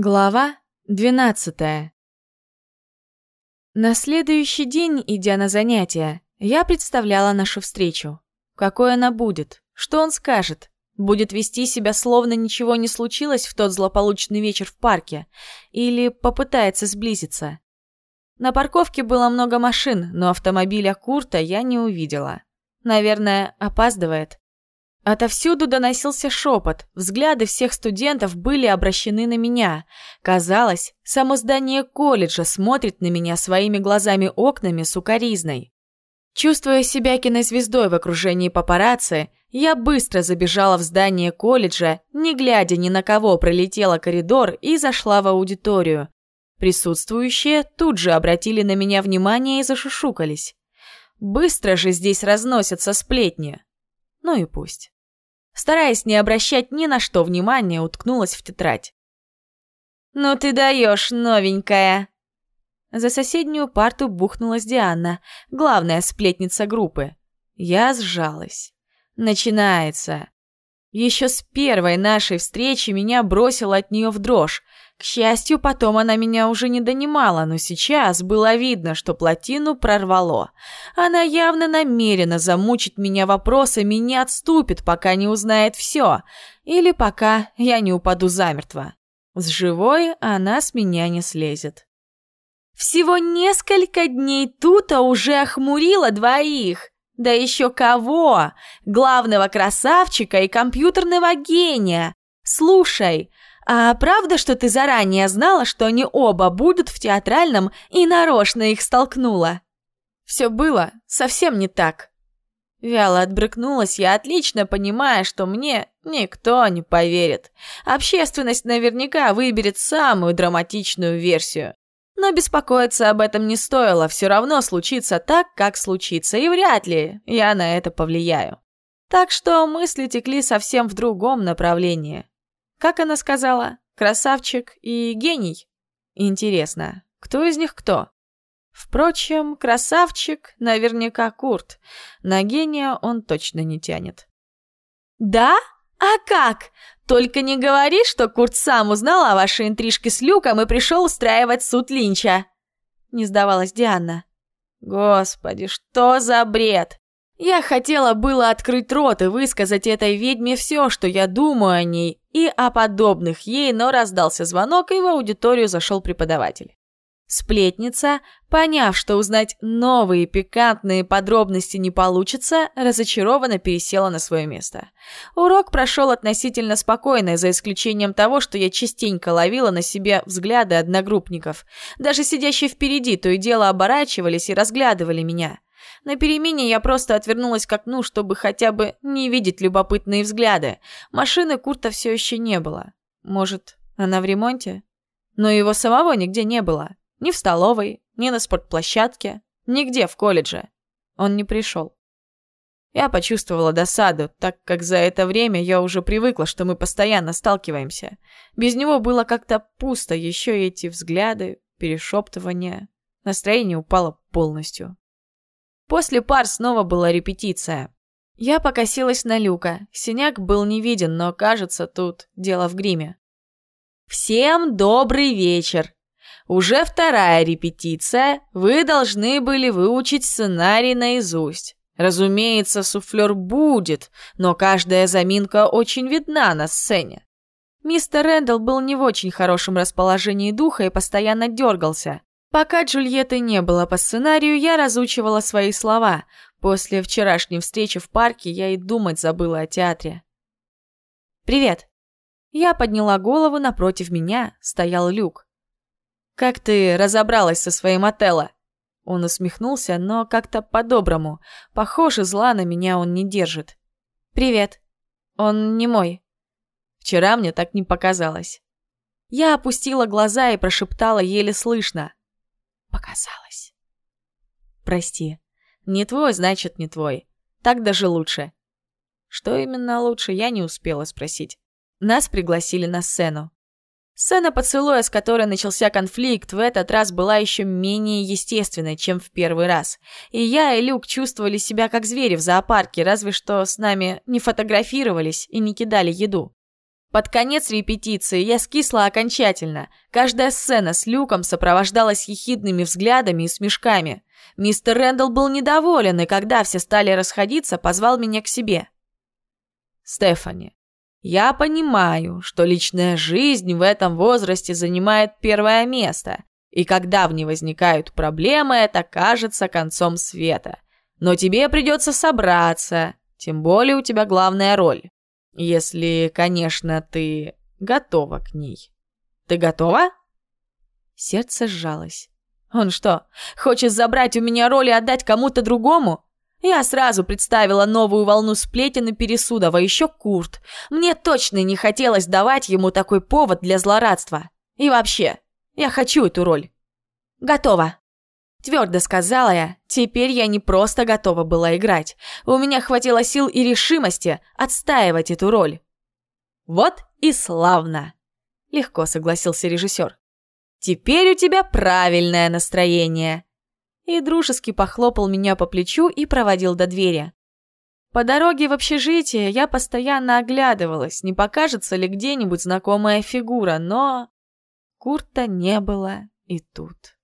Глава 12 На следующий день, идя на занятия, я представляла нашу встречу. Какой она будет? Что он скажет? Будет вести себя, словно ничего не случилось в тот злополучный вечер в парке? Или попытается сблизиться? На парковке было много машин, но автомобиля Курта я не увидела. Наверное, опаздывает. Отовсюду доносился шепот, взгляды всех студентов были обращены на меня. Казалось, само здание колледжа смотрит на меня своими глазами-окнами сукоризной. Чувствуя себя кинозвездой в окружении папарацци, я быстро забежала в здание колледжа, не глядя ни на кого пролетела коридор и зашла в аудиторию. Присутствующие тут же обратили на меня внимание и зашушукались. Быстро же здесь разносятся сплетни. Ну и пусть. Стараясь не обращать ни на что внимания, уткнулась в тетрадь. «Ну ты даешь, новенькая!» За соседнюю парту бухнулась Диана, главная сплетница группы. Я сжалась. Начинается. Еще с первой нашей встречи меня бросило от нее в дрожь. К счастью, потом она меня уже не донимала, но сейчас было видно, что плотину прорвало. Она явно намерена замучить меня вопросами и не отступит, пока не узнает все. Или пока я не упаду замертво. С живой она с меня не слезет. Всего несколько дней тут, а уже охмурила двоих. Да еще кого? Главного красавчика и компьютерного гения. Слушай, «А правда, что ты заранее знала, что они оба будут в театральном и нарочно их столкнула?» «Все было совсем не так». Вяло отбрыкнулась я, отлично понимая, что мне никто не поверит. Общественность наверняка выберет самую драматичную версию. Но беспокоиться об этом не стоило, все равно случится так, как случится, и вряд ли я на это повлияю. Так что мысли текли совсем в другом направлении. Как она сказала? Красавчик и гений? Интересно, кто из них кто? Впрочем, красавчик наверняка Курт. На гения он точно не тянет. «Да? А как? Только не говори, что Курт сам узнал о вашей интрижке с Люком и пришел устраивать суд Линча!» Не сдавалась Диана. «Господи, что за бред! Я хотела было открыть рот и высказать этой ведьме все, что я думаю о ней и о подобных ей, но раздался звонок, и в аудиторию зашел преподаватель. Сплетница, поняв, что узнать новые пикантные подробности не получится, разочарованно пересела на свое место. Урок прошел относительно спокойно, за исключением того, что я частенько ловила на себе взгляды одногруппников. Даже сидящие впереди то и дело оборачивались и разглядывали меня. На перемене я просто отвернулась к окну, чтобы хотя бы не видеть любопытные взгляды. Машины Курта все еще не было. Может, она в ремонте? Но его самого нигде не было. Ни в столовой, ни на спортплощадке, нигде в колледже. Он не пришел. Я почувствовала досаду, так как за это время я уже привыкла, что мы постоянно сталкиваемся. Без него было как-то пусто, еще эти взгляды, перешептывания. Настроение упало полностью. После пар снова была репетиция. Я покосилась на Люка. Синяк был не виден, но, кажется, тут дело в гриме. «Всем добрый вечер! Уже вторая репетиция. Вы должны были выучить сценарий наизусть. Разумеется, суфлер будет, но каждая заминка очень видна на сцене. Мистер Рэндалл был не в очень хорошем расположении духа и постоянно дергался. Пока Джульетты не было по сценарию, я разучивала свои слова. После вчерашней встречи в парке я и думать забыла о театре. «Привет!» Я подняла голову, напротив меня стоял Люк. «Как ты разобралась со своим отелло?» Он усмехнулся, но как-то по-доброму. Похоже, зла на меня он не держит. «Привет. Он не мой». Вчера мне так не показалось. Я опустила глаза и прошептала еле слышно. Показалось. Прости. Не твой, значит, не твой. Так даже лучше. Что именно лучше, я не успела спросить. Нас пригласили на сцену. Сцена поцелуя, с которой начался конфликт, в этот раз была еще менее естественной, чем в первый раз. И я, и Люк чувствовали себя как звери в зоопарке, разве что с нами не фотографировались и не кидали еду. Под конец репетиции я скисла окончательно. Каждая сцена с Люком сопровождалась ехидными взглядами и смешками. Мистер Рэндалл был недоволен, и когда все стали расходиться, позвал меня к себе. «Стефани, я понимаю, что личная жизнь в этом возрасте занимает первое место, и когда в ней возникают проблемы, это кажется концом света. Но тебе придется собраться, тем более у тебя главная роль. Если, конечно, ты готова к ней. Ты готова? Сердце сжалось. Он что, хочет забрать у меня роль и отдать кому-то другому? Я сразу представила новую волну сплетен и пересудов, а еще Курт. Мне точно не хотелось давать ему такой повод для злорадства. И вообще, я хочу эту роль. Готова. Твердо сказала я, теперь я не просто готова была играть. У меня хватило сил и решимости отстаивать эту роль. Вот и славно. Легко согласился режиссер. Теперь у тебя правильное настроение. И дружески похлопал меня по плечу и проводил до двери. По дороге в общежитие я постоянно оглядывалась, не покажется ли где-нибудь знакомая фигура, но... Курта не было и тут.